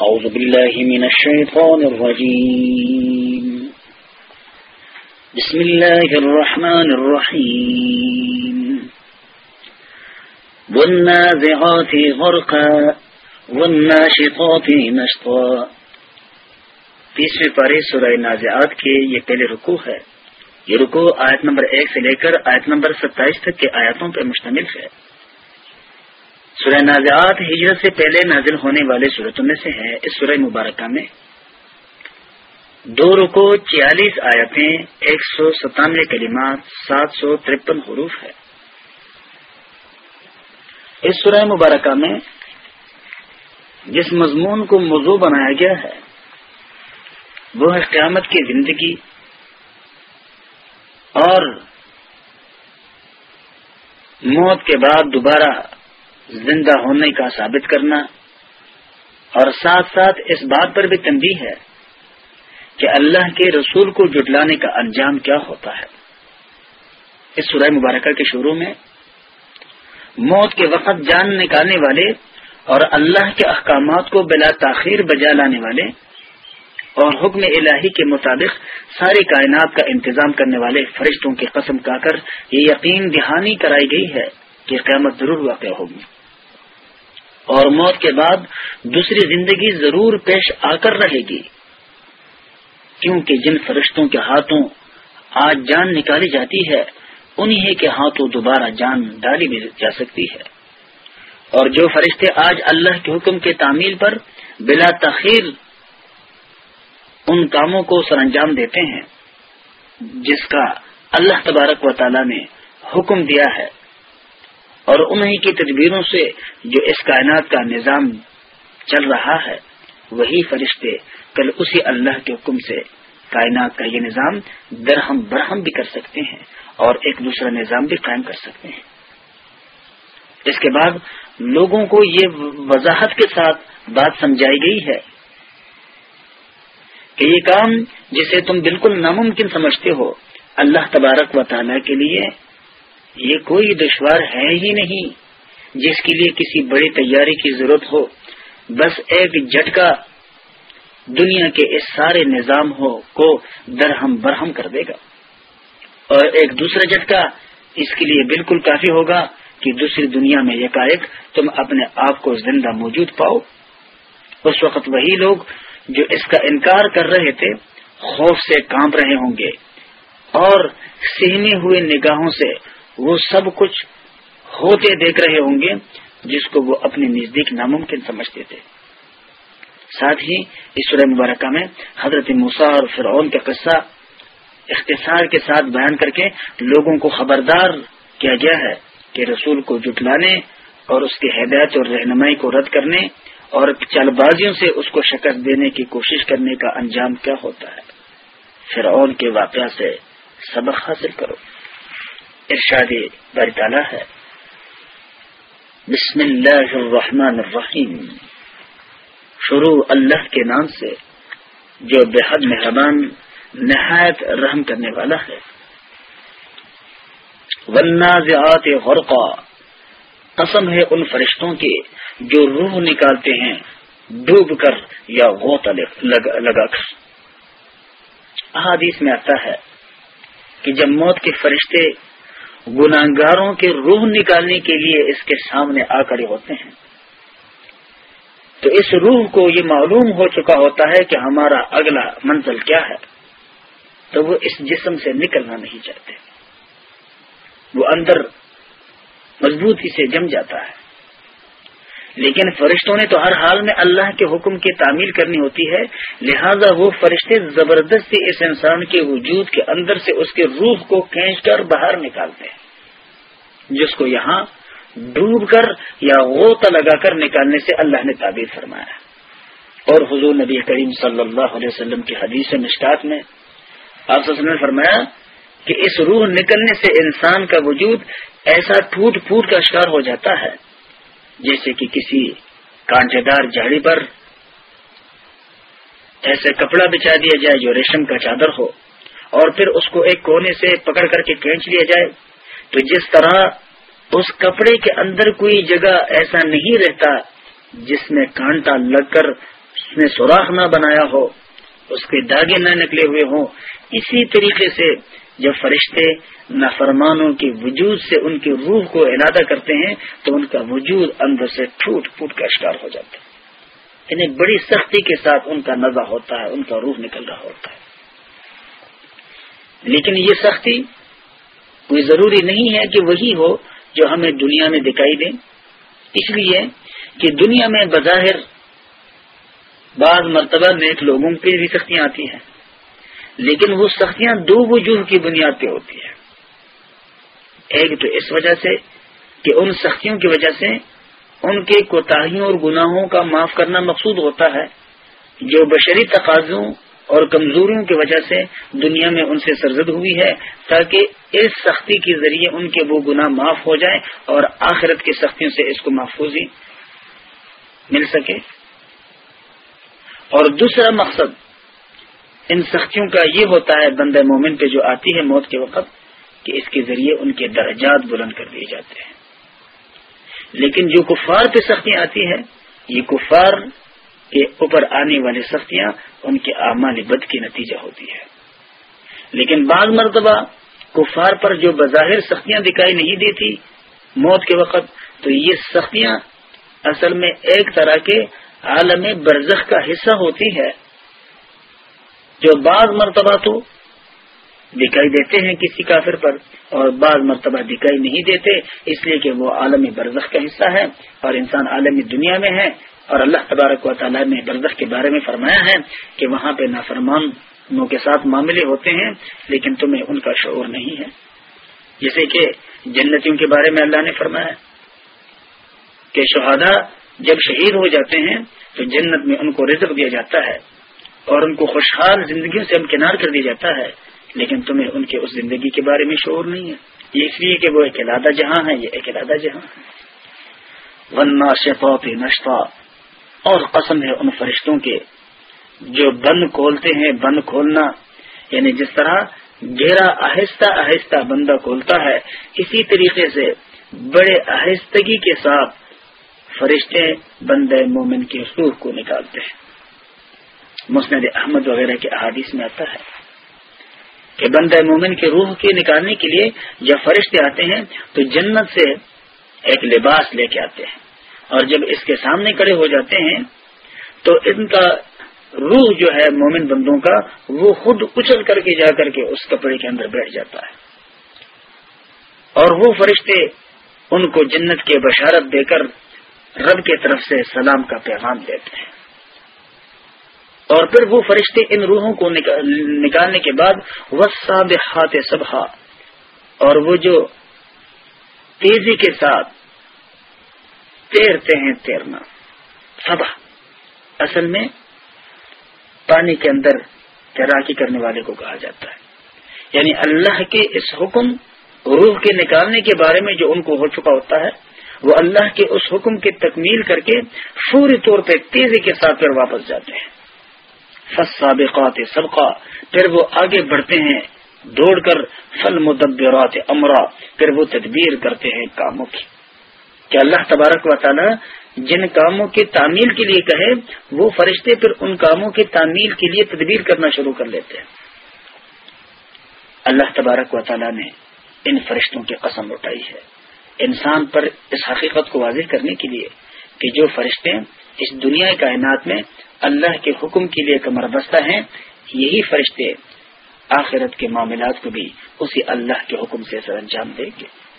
أعوذ بالله من الشيطان الرجيم. بسم الله الرحمن الرحيم. والنازعات غرقا، والناشطات نشطا. تیسویں پارے سورہ نازعات کے یہ پہلے رکو ہے۔ یہ رکو آیت نمبر ایک سے لے کر آیت نمبر ستائیس تک کے آیاتوں پر مشتمل ہے۔ سورہ نازعات ہجرت سے پہلے نازل ہونے والے صورتوں میں سے ہے۔ اس سورہ مبارکہ میں دو رکو چیالیس آیتیں، ایک سو ستانوے کلمات سات سو ترپن حروف ہے۔ اس سورہ مبارکہ میں جس مضمون کو موضوع بنایا گیا ہے، وہ ہے قیامت کی زندگی۔ اور موت کے بعد دوبارہ زندہ ہونے کا ثابت کرنا اور ساتھ ساتھ اس بات پر بھی تنبیہ ہے کہ اللہ کے رسول کو جٹلانے کا انجام کیا ہوتا ہے۔ اس سورہ مبارکہ کے شروع میں موت کے وقت جان نکالنے والے اور اللہ کے احکامات کو بلا تاخیر بجا لانے والے اور حکم الہی کے مطابق ساری کائنات کا انتظام کرنے والے فرشتوں کی قسم کا کر یہ یقین دہانی کرائی گئی ہے کہ قیامت ضرور واقع ہوگی۔ اور موت کے بعد دوسری زندگی ضرور پیش آ کر رہے گی۔ کیونکہ جن فرشتوں کے ہاتھوں آج جان نکالی جاتی ہے انہی کے ہاتھوں دوبارہ جان ڈالی بھی جا سکتی ہے۔ اور جو فرشتے آج اللہ کے حکم کے تعمیل پر بلا تاخیر ان کاموں کو سر انجام دیتے ہیں، جس کا اللہ تبارک و تعالی نے حکم دیا ہے۔ اور انہی کی تدبیروں سے جو اس کائنات کا نظام چل رہا ہے، وہی فرشتے کل اسی اللہ کے حکم سے کائنات کا یہ نظام درہم برہم بھی کر سکتے ہیں اور ایک دوسرا نظام بھی قائم کر سکتے ہیں۔ اس کے بعد لوگوں کو یہ وضاحت کے ساتھ بات سمجھائی گئی ہے کہ یہ کام جسے تم بالکل ناممکن سمجھتے ہو، اللہ تبارک و تعالی کے لیے یہ کوئی دشوار ہے ہی نہیں جس کے لیے کسی بڑی تیاری کی ضرورت ہو۔ بس ایک جھٹکا دنیا کے اس سارے نظام ہو کو درہم برہم کر دے گا۔ اور ایک دوسرا جھٹکا اس کے لیے بالکل کافی ہوگا کہ دوسری دنیا میں یکائک تم اپنے آپ کو زندہ موجود پاؤ۔ اس وقت وہی لوگ جو اس کا انکار کر رہے تھے خوف سے کانپ رہے ہوں گے اور سہنے ہوئے نگاہوں سے وہ سب کچھ ہوتے دیکھ رہے ہوں گے جس کو وہ اپنے نزدیک ناممکن سمجھتے تھے۔ ساتھ ہی اس سورہ مبارکہ میں حضرت موسا اور فرعون کا قصہ اختصار کے ساتھ بیان کر کے لوگوں کو خبردار کیا گیا ہے کہ رسول کو جٹلانے اور اس کی ہدایت اور رہنمائی کو رد کرنے اور چل بازیوں سے اس کو شکست دینے کی کوشش کرنے کا انجام کیا ہوتا ہے۔ فرعون کے واقعہ سے سبق حاصل کرو۔ ارشاد باری تعالیٰ ہے۔ بسم اللہ الرحمن الرحیم۔ شروع اللہ کے نام سے، جو بے حد مہربان، نہایت رحم کرنے والا ہے۔ ونازعات غرقا۔ قسم ہے ان فرشتوں کے، جو روح نکالتے ہیں، ڈوب کر یا غوط لگا کر۔ احادیث میں آتا ہے کہ جب موت کے فرشتے گناگاروں کے روح نکالنے کے لیے اس کے سامنے آ کھڑے ہوتے ہیں۔ تو اس روح کو یہ معلوم ہو چکا ہوتا ہے کہ ہمارا اگلا منزل کیا ہے۔ تو وہ اس جسم سے نکلنا نہیں چاہتے۔ وہ اندر مضبوطی سے جم جاتا ہے۔ لیکن فرشتوں نے تو ہر حال میں اللہ کے حکم کی تعمیل کرنی ہوتی ہے۔ لہذا وہ فرشتے زبردستی اس انسان کے وجود کے اندر سے اس کے روح کو کھینچ کر باہر نکالتے ہیں۔ جس کو یہاں ڈوب کر یا غوطہ لگا کر نکالنے سے اللہ نے تعبیر فرمایا۔ اور حضور نبی کریم صلی اللہ علیہ وسلم کی حدیث مشکات میں آپ نے فرمایا کہ اس روح نکلنے سے انسان کا وجود ایسا ٹوٹ پھوٹ کا شکار ہو جاتا ہے جیسے کہ کسی کانٹے دار جھاڑی پر ایسے کپڑا بچا دیا جائے جو ریشم کا چادر ہو اور پھر اس کو ایک کونے سے پکڑ کر کے کھینچ لیا جائے تو جس طرح اس کپڑے کے اندر کوئی جگہ ایسا نہیں رہتا جس میں کانٹا لگ کر اس نے سوراخ نہ بنایا ہو، اس کے داغے نہ نکلے ہوئے ہوں۔ اسی طریقے سے جب فرشتے نافرمانوں کے وجود سے ان کی روح کو ارادہ کرتے ہیں، تو ان کا وجود اندر سے ٹوٹ پھوٹ کا شکار ہو جاتا ہے۔ یعنی بڑی سختی کے ساتھ ان کا نظر ہوتا ہے، ان کا روح نکل رہا ہوتا ہے۔ لیکن یہ سختی کوئی ضروری نہیں ہے کہ وہی ہو جو ہمیں دنیا میں دکھائی دے۔ اس لیے کہ دنیا میں بظاہر بعض مرتبہ نیک لوگوں پہ بھی سختیاں آتی ہیں، لیکن وہ سختیاں دو وجوہ کی بنیاد پہ ہوتی ہے ایک تو اس وجہ سے کہ ان سختیوں کی وجہ سے ان کے کوتاہیوں اور گناہوں کا معاف کرنا مقصود ہوتا ہے، جو بشری تقاضوں اور کمزوریوں کی وجہ سے دنیا میں ان سے سرزد ہوئی ہے تاکہ اس سختی کے ذریعے ان کے وہ گناہ معاف ہو جائیں اور آخرت کی سختیوں سے اس کو محفوظی مل سکے۔ اور دوسرا مقصد ان سختیوں کا یہ ہوتا ہے بند مومن پہ جو آتی ہے موت کے وقت کہ اس کے ذریعے ان کے درجات بلند کر دیے جاتے ہیں۔ لیکن جو کفار پہ سختی آتی ہے یہ کفار کے اوپر آنے والی سختیاں ان کے اعمال بد کی نتیجہ ہوتی ہے۔ لیکن بعض مرتبہ کفار پر جو بظاہر سختیاں دکھائی نہیں دیتی موت کے وقت، تو یہ سختیاں اصل میں ایک طرح کے عالم برزخ کا حصہ ہوتی ہے۔ جو بعض مرتبہ تو دکھائی دیتے ہیں کسی کافر پر اور بعض مرتبہ دکھائی نہیں دیتے، اس لیے کہ وہ عالم برزخ کا حصہ ہے اور انسان عالمی دنیا میں ہے۔ اور اللہ تبارک و تعالیٰ نے برزخ کے بارے میں فرمایا ہے کہ وہاں پہ نافرمانوں کے ساتھ معاملے ہوتے ہیں، لیکن تمہیں ان کا شعور نہیں ہے۔ جیسے کہ جنتیوں کے بارے میں اللہ نے فرمایا کہ شہادہ جب شہید ہو جاتے ہیں تو جنت میں ان کو رزق دیا جاتا ہے اور ان کو خوشحال زندگیوں سے امکنار کر دیا جاتا ہے، لیکن تمہیں ان کے اس زندگی کے بارے میں شعور نہیں ہے۔ یہ اس لیے کہ وہ ایک علادہ جہاں ہے، یہ ایک علادہ جہاں ہے۔ ورنہ شفاف نشفا اور قسم ہے ان فرشتوں کے جو بند کھولتے ہیں، بند کھولنا یعنی جس طرح گہرا آہستہ آہستہ بندہ کھولتا ہے، اسی طریقے سے بڑے آہستگی کے ساتھ فرشتے بند مومن کے روح کو نکالتے ہیں۔ مسند احمد وغیرہ کے احادیث میں آتا ہے کہ بند مومن کے روح کے نکالنے کے لیے جب فرشتے آتے ہیں تو جنت سے ایک لباس لے کے آتے ہیں۔ اور جب اس کے سامنے کڑے ہو جاتے ہیں، تو ان کا روح جو ہے مومن بندوں کا، وہ خود اچل کر کے جا کر کے اس کپڑے کے اندر بیٹھ جاتا ہے۔ اور وہ فرشتے ان کو جنت کے بشارت دے کر رب کی طرف سے سلام کا پیغام دیتے ہیں۔ اور پھر وہ فرشتے ان روحوں کو نکالنے کے بعد وسا بحات سبھا اور وہ جو تیزی کے ساتھ تیرتے ہیں تیرنا۔ سبا اصل میں پانی کے اندر تیراکی کرنے والے کو کہا جاتا ہے۔ یعنی اللہ کے اس حکم، روح کے نکالنے کے بارے میں جو ان کو ہو چکا ہوتا ہے، وہ اللہ کے اس حکم کی تکمیل کر کے فوری طور پہ تیزی کے ساتھ پھر واپس جاتے ہیں۔ سابقات سبقہ پھر وہ آگے بڑھتے ہیں، دوڑ کر فل مدبرات امرا۔ پھر وہ تدبیر کرتے ہیں کاموں کی۔ کہ اللہ تبارک و تعالی جن کاموں کی تعمیل کے لیے کہے، وہ فرشتے پھر ان کاموں کی تعمیل کے لیے تدبیر کرنا شروع کر لیتے ہیں۔ اللہ تبارک و تعالی نے ان فرشتوں کی قسم اٹھائی ہے۔ انسان پر اس حقیقت کو واضح کرنے کے لیے کہ جو فرشتے اس دنیا کائنات میں اللہ کے حکم کے لیے کمر بستہ ہیں، یہی فرشتے آخرت کے معاملات کو بھی اسی اللہ کے حکم سے سر انجام دیں گے۔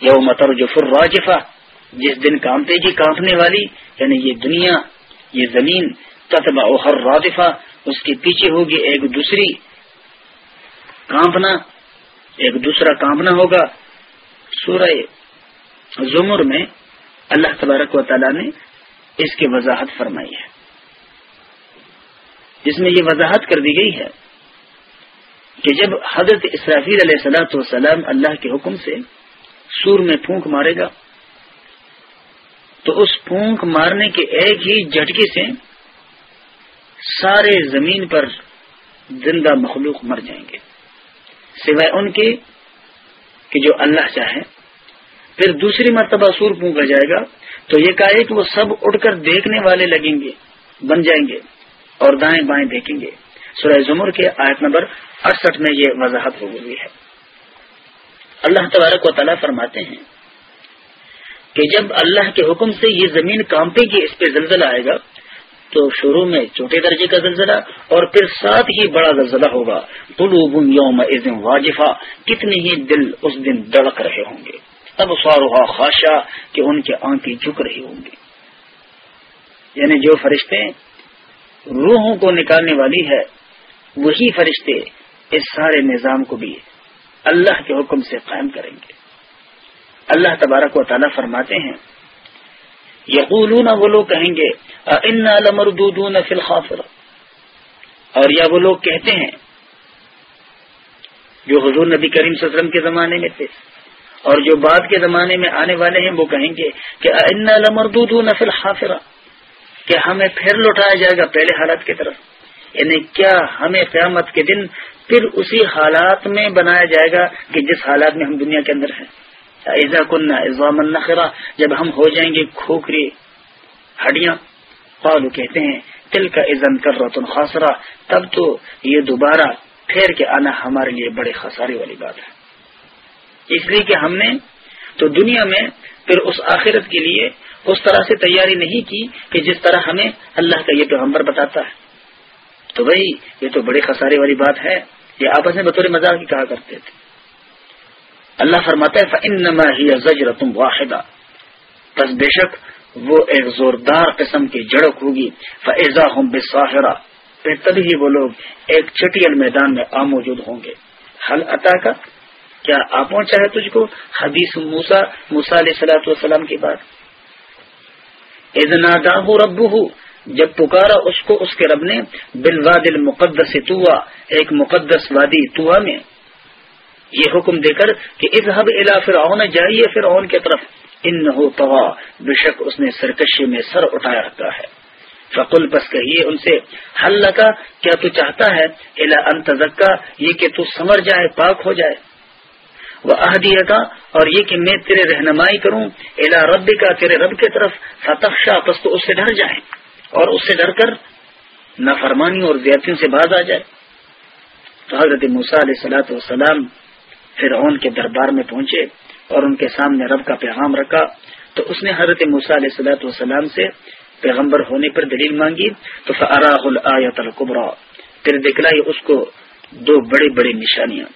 یوم ترجف الراجفہ۔ جس دن کامتے گی جی کانپنے والی یعنی یہ دنیا، یہ زمین تتبع ہر رادفہ اس کے پیچھے ہوگی ایک دوسری کانپنا۔ ایک دوسرا کانپنا ہوگا۔ سورہ زمر میں اللہ تبارک و تعالی نے اس کی وضاحت فرمائی ہے۔ جس میں یہ وضاحت کر دی گئی ہے کہ جب حضرت اسرافیل علیہ سلاۃ والسلام اللہ کے حکم سے سور میں پھونک مارے گا۔ تو اس پھونک مارنے کے ایک ہی جھٹکے سے سارے زمین پر زندہ مخلوق مر جائیں گے۔ سوائے ان کے کہ جو اللہ چاہے۔ پھر دوسری مرتبہ سور پھونکا جائے گا۔ تو یہ کہا کہ وہ سب اٹھ کر دیکھنے والے لگیں گے، بن جائیں گے اور دائیں بائیں دیکھیں گے۔ سورہ زمر کے آیت نمبر اڑسٹھ میں یہ وضاحت ہو گئی ہے۔ اللہ تبارک و تعالیٰ فرماتے ہیں کہ جب اللہ کے حکم سے یہ زمین کانپے گی اس پہ زلزلہ آئے گا، تو شروع میں چھوٹے درجے کا زلزلہ اور پھر ساتھ ہی بڑا زلزلہ ہوگا۔ قلوب یوم واجفہ، کتنے ہی دل اس دن دڑک رہے ہوں گے۔ اب سوارا خاشا کہ ان کے آنکھیں جھک رہی ہوں گی۔ یعنی جو فرشتے روحوں کو نکالنے والی ہے، وہی فرشتے اس سارے نظام کو بھی اللہ کے حکم سے قائم کریں گے۔ اللہ تبارک و تعالیٰ فرماتے ہیں، یقولون وہ لوگ کہیں گے ان فی الخافر اور یا وہ لوگ کہتے ہیں، جو حضور نبی کریم صلی اللہ علیہ وسلم کے زمانے میں تھے اور جو بعد کے زمانے میں آنے والے ہیں، وہ کہیں گے کہ ان لمردودون فی الحافرہ کہ ہمیں پھر لوٹایا جائے گا پہلے حالات کی طرف۔ یعنی کیا ہمیں قیامت کے دن پھر اسی حالات میں بنایا جائے گا کہ جس حالات میں ہم دنیا کے اندر ہیں۔ ایزا کن ایزام النخرا جب ہم ہو جائیں گے کھوکھری ہڈیاں۔ قالو کہتے ہیں تل کا عزم کر رتن خاصرا تب تو یہ دوبارہ پھیر کے آنا ہمارے لیے بڑے خسارے والی بات ہے۔ اس لیے کہ ہم نے تو دنیا میں، پھر اس آخرت کے لیے اس طرح سے تیاری نہیں کی کہ جس طرح ہمیں اللہ کا یہ پیغمبر بتاتا ہے۔ تو بھائی، یہ تو بڑے خسارے والی بات ہے۔ یہ آپس میں بطور مزاق کی کہا کرتے تھے۔ اللہ فرماتا ہے زجر تم واحدہ بس بے شک وہ ایک زوردار قسم کی جڑک ہوگی۔ فضا ہوں بے پھر تبھی وہ لوگ ایک چٹیل میدان میں آ موجود ہوں گے۔ حل عطا کا کیا آ پہنچا ہے تجھ کو حدیث موسا موسا علیہ سلاۃ والسلام کی بات۔ ادنا داہ رب جب پکارا اس کو، اس کے رب نے بلواد المقدس توا ایک مقدس وادی توا میں۔ یہ حکم دے کر کہ اظہب الا فرعون، جائیے فرعون کی طرف۔ ان نہ بے شک اس نے سرکشی میں سر اٹھایا رکھا ہے۔ فقل، بس کہیے ان سے حل لگا کیا تو چاہتا ہے؟ الا انتظکا یہ کہ تو سمر جائے، پاک ہو جائے۔ وہ اہدیہ کا اور یہ کہ میں تیرے رہنمائی کروں۔ الا رب کا تیرے رب کی طرف۔ فتح شاہ پس تو اس سے ڈر جائیں۔ اور اس سے ڈر کر نافرمانی اور زیادتیوں سے باز آ جائے۔ تو حضرت موسیٰ علیہ سلاۃ والسلام فرعون کے دربار میں پہنچے اور ان کے سامنے رب کا پیغام رکھا۔ تو اس نے حضرت موسیٰ علیہ صلاحت والسلام سے پیغمبر ہونے پر دلیل مانگی۔ تو فراہ الآیت القبرا پھر دکھلائی اس کو دو بڑی بڑی نشانیاں۔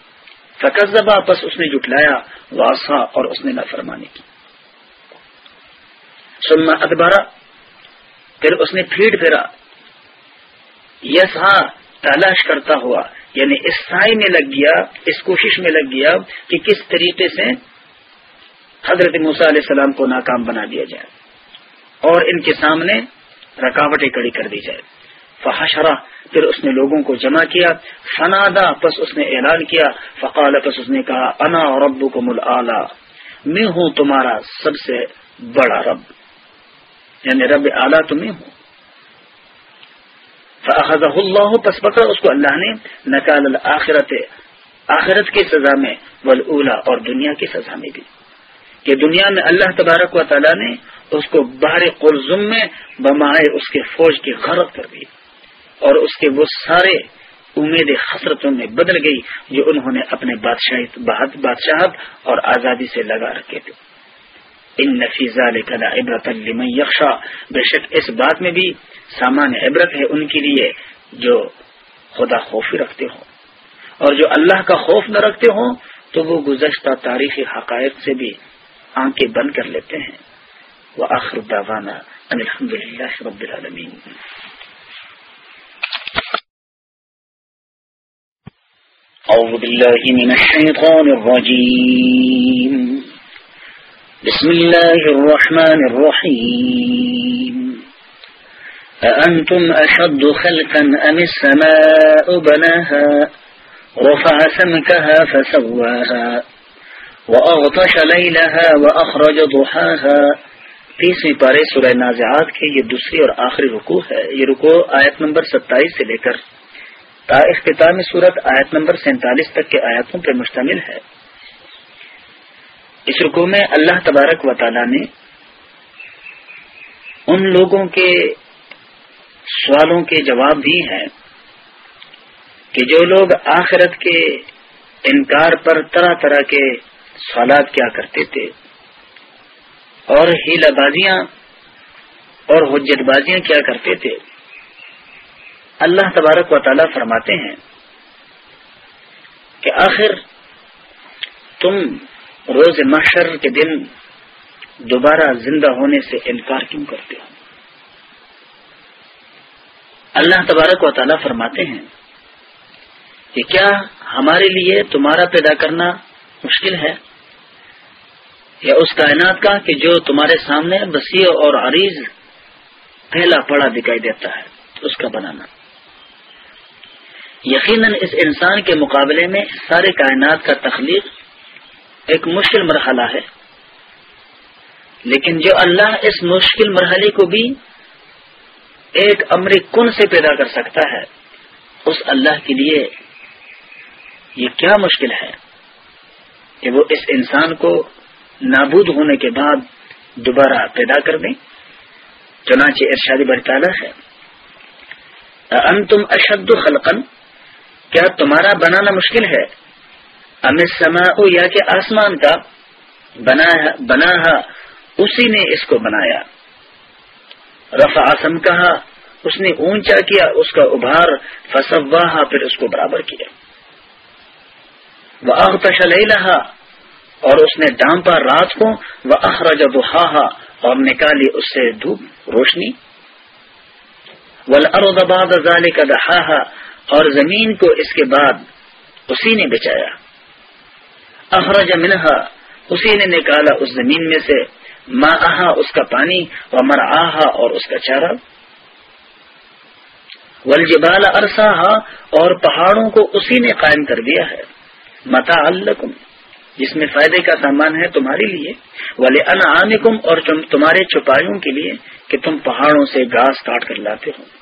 فقصبہ پس اس نے جٹلایا واسا اور اس نے نافرمانی کی۔ سلما ادبارہ پھر اس نے پھیڑ پھیرا۔ یس ہاں تلاش کرتا ہوا یعنی اس سائی میں لگ گیا، اس کوشش میں لگ گیا کہ کس طریقے سے حضرت موسیٰ علیہ السلام کو ناکام بنا دیا جائے اور ان کے سامنے رکاوٹیں کڑی کر دی جائے۔ فحشرا پھر اس نے لوگوں کو جمع کیا فنادا پس اس نے اعلان کیا، فقال، پس اس نے کہا، انا رب کو میں ہوں تمہارا سب سے بڑا رب۔ یعنی رب اعلیٰ تمہیں ہوں فاخذ اللہ پس پکڑ اس کو اللہ نے۔ نکال الآخرت آخرت کی سزا میں ولا اور دنیا کی سزا میں بھی۔ کہ دنیا میں اللہ تبارک و تعالیٰ نے اس کو باہر قلزم میں بمائے اس کے فوج کی غرق کر دی۔ اور اس کے وہ سارے امید حسرتوں میں بدل گئی، جو انہوں نے اپنے بادشاہت اور آزادی سے لگا رکھے تھے۔ ان نفیزہ لکھا عبرت یکشا بے شک اس بات میں بھی سامان عبرت ہے ان کے لیے جو خدا خوفی رکھتے ہوں۔ اور جو اللہ کا خوف نہ رکھتے ہوں، تو وہ گزشتہ تاریخی حقائق سے بھی آنکھیں بند کر لیتے ہیں۔ وہ آخر داوانا الحمد للہ رب العالمین۔ أعوذ بالله من الشيطان الرجيم بسم الله الرحمن الرحيم. أأنتم أشد خلقا أم السماء بناها؟ رفع سمكها فسواها. وأغطش ليلها وأخرج ضحاها. تیسویں پارے سورہ نازعات کے یہ دوسری اور آخری رکو ہے. یہ رکو آیت نمبر ستائیس سے لے کر تا اختتام صورت آیت نمبر سینتالیس تک کے آیاتوں پر مشتمل ہے. اس رکو میں اللہ تبارک و تعالی نے ان لوگوں کے سوالوں کے جواب بھی ہیں کہ جو لوگ آخرت کے انکار پر طرح طرح کے سوالات کیا کرتے تھے اور ہیلا بازیاں اور حجت بازیاں کیا کرتے تھے، اللہ تبارک و تعالی فرماتے ہیں کہ آخر تم روز محشر کے دن دوبارہ زندہ ہونے سے انکار کیوں کرتے ہو؟ اللہ تبارک و تعالیٰ فرماتے ہیں کہ کیا ہمارے لیے تمہارا پیدا کرنا مشکل ہے؟ یا اس کائنات کا کہ جو تمہارے سامنے وسیع اور عریض پہلا پڑا دکھائی دیتا ہے، اس کا بنانا۔ یقیناً اس انسان کے مقابلے میں سارے کائنات کا تخلیق ایک مشکل مرحلہ ہے۔ لیکن جو اللہ اس مشکل مرحلے کو بھی ایک امر کن سے پیدا کر سکتا ہے، اس اللہ کے لیے یہ کیا مشکل ہے؟ کہ وہ اس انسان کو نابود ہونے کے بعد دوبارہ پیدا کر دیں۔ چنانچہ ارشادی برطالہ ہے۔ ان تم اشد خلقن کیا تمہارا بنانا مشکل ہے؟ امت سما یا کہ آسمان کا بنا اسی نے اس کو بنایا۔ رفع آسم کہا، اس نے اونچا کیا، اس کا ابھار، فسواہا، پھر اس کو برابر کیا۔ وہ آغتشل اور اس نے ڈانپا رات کو وہ اخرج دہا اور نکالی اس سے دھوپ، روشنی۔ ولاباد کا دہا اور زمین کو اس کے بعد اسی نے بچایا۔ اخرج منہا۔ اسی نے نکالا اس زمین میں سے۔ ماں آہا اس کا پانی و مر آہا اور اس کا چارہ۔ ولجبال ارسا اور پہاڑوں کو اسی نے قائم کر دیا ہے۔ متا الکم جس میں فائدے کا سامان ہے تمہارے لیے۔ والے ان اور تمہارے چھپایوں کے لیے کہ تم پہاڑوں سے گھاس کاٹ کر لاتے ہو۔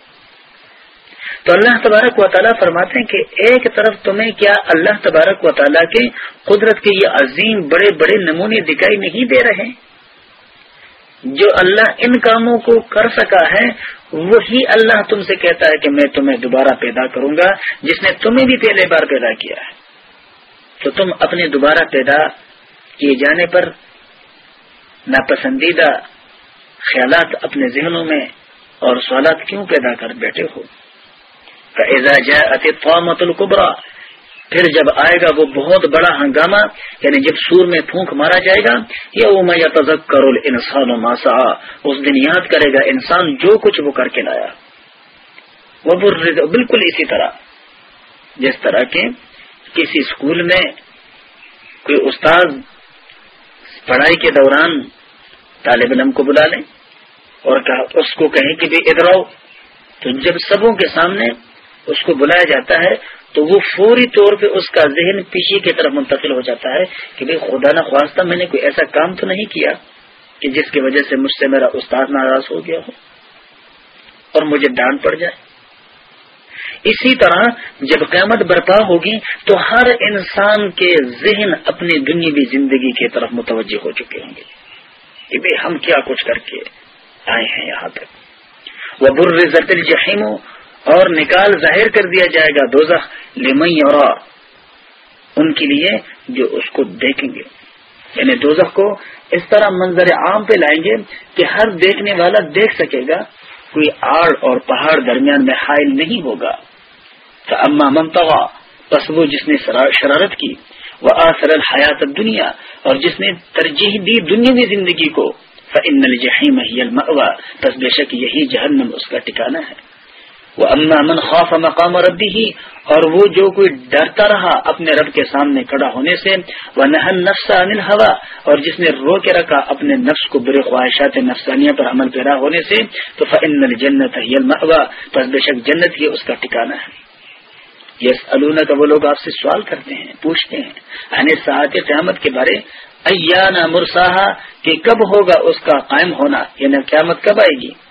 تو اللہ تبارک و تعالیٰ فرماتے ہیں کہ ایک طرف تمہیں کیا اللہ تبارک و تعالیٰ کے قدرت کے یہ عظیم بڑے بڑے نمونے دکھائی نہیں دے رہے جو اللہ ان کاموں کو کر سکا ہے، وہی اللہ تم سے کہتا ہے کہ میں تمہیں دوبارہ پیدا کروں گا، جس نے تمہیں بھی پہلے بار پیدا کیا ہے۔ تو تم اپنے دوبارہ پیدا کیے جانے پر ناپسندیدہ خیالات اپنے ذہنوں میں اور سوالات کیوں پیدا کر بیٹھے ہو؟ قومت پھر جب آئے گا وہ بہت بڑا ہنگامہ یعنی جب سور میں پھونک مارا جائے گا یا تزک کرول انسان و ماسا اس دن یاد کرے گا انسان جو کچھ وہ کر کے لایا۔ وہ بالکل اسی طرح۔ جس طرح کے کسی اسکول میں کوئی استاد پڑھائی کے دوران طالب علم کو بلا لیں اور اس کو کہیں کہ بھی ادھر آؤ۔ تو جب سبوں کے سامنے اس کو بلایا جاتا ہے، تو وہ فوری طور پہ اس کا ذہن پیچھے کی طرف منتقل ہو جاتا ہے کہ بھائی خدا نہ خواستہ میں نے کوئی ایسا کام تو نہیں کیا کہ جس کی وجہ سے مجھ سے میرا استاد ناراض ہو گیا ہو اور مجھے ڈانٹ پڑ جائے۔ اسی طرح جب قیامت برپا ہوگی تو ہر انسان کے ذہن اپنی دنیاوی زندگی کی طرف متوجہ ہو چکے ہوں گے کہ بھائی ہم کیا کچھ کر کے آئے ہیں یہاں تک وہ بر الجحیم اور نکال ظاہر کر دیا جائے گا دوزخ لمئی اور ان کے لیے جو اس کو دیکھیں گے۔ یعنی دوزخ کو اس طرح منظر عام پہ لائیں گے کہ ہر دیکھنے والا دیکھ سکے گا، کوئی آڑ اور پہاڑ درمیان میں حائل نہیں ہوگا۔ تو اما منتوا بس وہ جس نے شرارت کی۔ وہ آسر الحیات دنیا اور جس نے ترجیح دی دنیا زندگی کو۔ فن الجحیم بس بے شک یہی جہنم اس کا ٹھکانا ہے۔ وہ اما من خوف مقام ربی ہی اور وہ جو کوئی ڈرتا رہا اپنے رب کے سامنے کھڑا ہونے سے وہ نہن نفس انل ہوا اور جس نے رو کے رکھا اپنے نفس کو برے خواہشات نفسانیہ پر عمل پیرا ہونے سے، تو فن جنت پس بے شک جنت ہی اس کا ٹھکانا ہے۔ یس النا کا وہ لوگ آپ سے سوال کرتے ہیں، پوچھتے ہیں یعنی ساعت قیامت کے بارے ایانا مرساہا کہ کب ہوگا اس کا قائم ہونا؟ یعنی قیامت کب آئے گی؟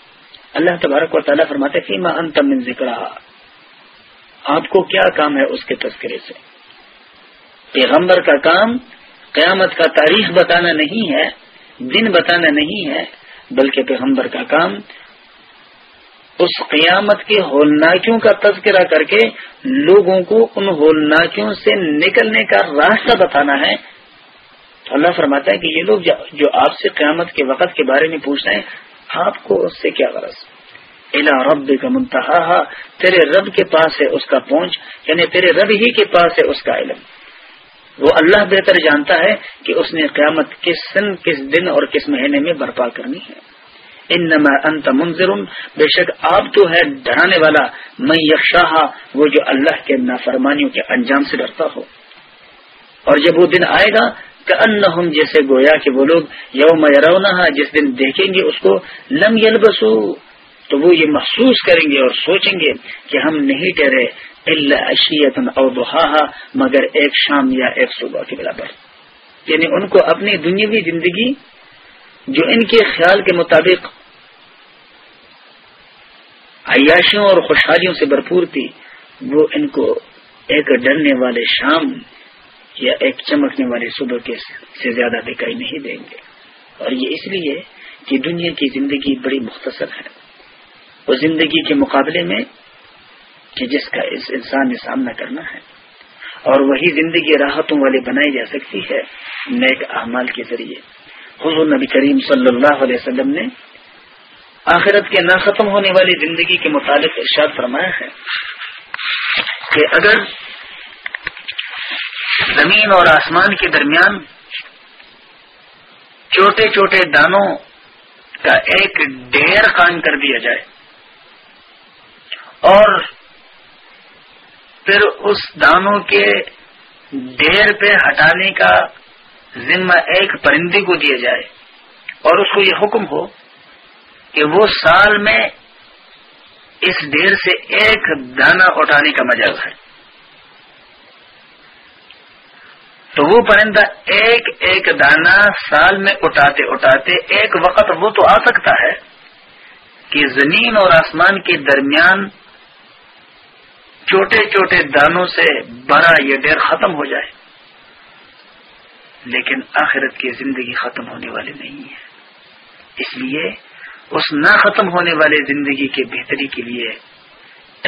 اللہ تبارک و تعالیٰ فرماتے فیما انتم من ذکر آپ کو کیا کام ہے اس کے تذکرے سے؟ پیغمبر کا کام قیامت کا تاریخ بتانا نہیں ہے، دن بتانا نہیں ہے، بلکہ پیغمبر کا کام اس قیامت کے ہولناکیوں کا تذکرہ کر کے لوگوں کو ان ہولناکیوں سے نکلنے کا راستہ بتانا ہے۔ تو اللہ فرماتا ہے کہ یہ لوگ جو آپ سے قیامت کے وقت کے بارے میں پوچھ رہے ہیں آپ کو اس سے کیا غرض؟ الا رب کا منتہا تیرے رب کے پاس ہے اس کا پہنچ یعنی تیرے رب ہی کے پاس ہے اس کا علم۔ وہ اللہ بہتر جانتا ہے کہ اس نے قیامت کس سن، کس دن اور کس مہینے میں برپا کرنی ہے۔ انما انت منظر بے شک آپ تو ہے ڈرانے والا۔ میں یکشاہ وہ جو اللہ کے نافرمانیوں کے انجام سے ڈرتا ہو۔ اور جب وہ دن آئے گا کہ ان جیسے گویا کہ وہ لوگ یوم یرونا جس دن دیکھیں گے اس کو، لم یلبسو، تو وہ یہ محسوس کریں گے اور سوچیں گے کہ ہم نہیں ٹھہرے اللہ اشیت اور مگر ایک شام یا ایک صبح کے برابر۔ یعنی ان کو اپنی دنیاوی زندگی جو ان کے خیال کے مطابق عیاشیوں اور خوشحالیوں سے بھرپور تھی، وہ ان کو ایک ڈرنے والے شام یا ایک چمکنے والے صبح کے سے زیادہ دکھائی نہیں دیں گے۔ اور یہ اس لیے کہ دنیا کی زندگی بڑی مختصر ہے۔ وہ زندگی کے مقابلے میں کہ جس کا اس انسان نے سامنا کرنا ہے۔ اور وہی زندگی راحتوں والی بنائی جا سکتی ہے نیک اعمال کے ذریعے۔ حضور نبی کریم صلی اللہ علیہ وسلم نے آخرت کے نہ ختم ہونے والی زندگی کے متعلق ارشاد فرمایا ہے کہ اگر زمین اور آسمان کے درمیان چھوٹے چھوٹے دانوں کا ایک ڈیر قائم کر دیا جائے اور پھر اس دانوں کے ڈیر پہ ہٹانے کا ذمہ ایک پرندے کو دیا جائے اور اس کو یہ حکم ہو کہ وہ سال میں اس ڈیر سے ایک دانا اٹھانے کا مجاز ہے۔ تو وہ پرندہ ایک ایک دانا سال میں اٹھاتے اٹھاتے ایک وقت وہ تو آ سکتا ہے کہ زمین اور آسمان کے درمیان چھوٹے چھوٹے دانوں سے بڑا یہ ڈیر ختم ہو جائے۔ لیکن آخرت کی زندگی ختم ہونے والی نہیں ہے۔ اس لیے اس نہ ختم ہونے والے زندگی کے بہتری کے لیے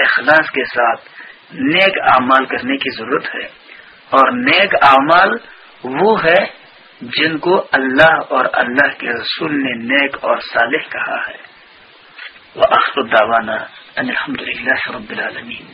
اخلاص کے ساتھ نیک اعمال کرنے کی ضرورت ہے۔ اور نیک اعمال وہ ہے جن کو اللہ اور اللہ کے رسول نے نیک اور صالح کہا ہے۔ وہ الحمد للہ رب العالمین